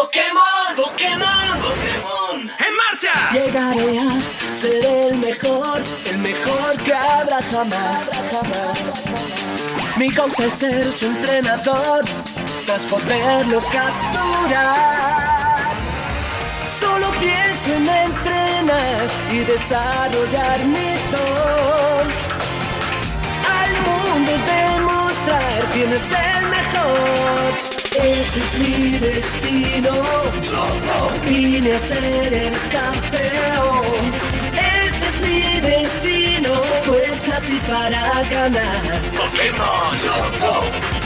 Pokémon, Pokémon, Pokémon. ¡En marcha! Llegaré a ser el mejor, el mejor que habrá jamás. Mi causa es ser su entrenador, tras poderlos capturar. Solo pienso en entrenar y desarrollar mi don. Al mundo demostrar quién es el mejor. Ese es mi destino. Vine a ser el campeón. Ese es mi destino. Pues nací para ganar. Pokémon, destino.